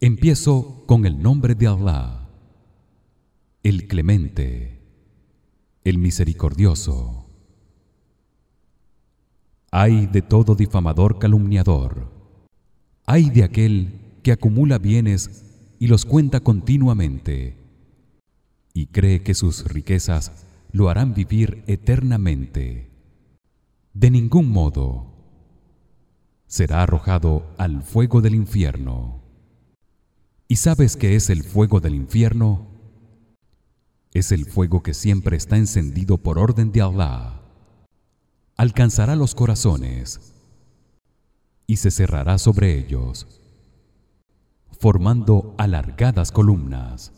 Empiezo con el nombre de Allah, el Clemente, el Misericordioso. Hay de todo difamador calumniador. Hay de aquel que acumula bienes y los cuenta continuamente y cree que sus riquezas lo harán vivir eternamente. De ningún modo será arrojado al fuego del infierno. ¿Y sabes qué es el fuego del infierno? Es el fuego que siempre está encendido por orden de Allah. Alcanzará los corazones y se cerrará sobre ellos, formando alargadas columnas.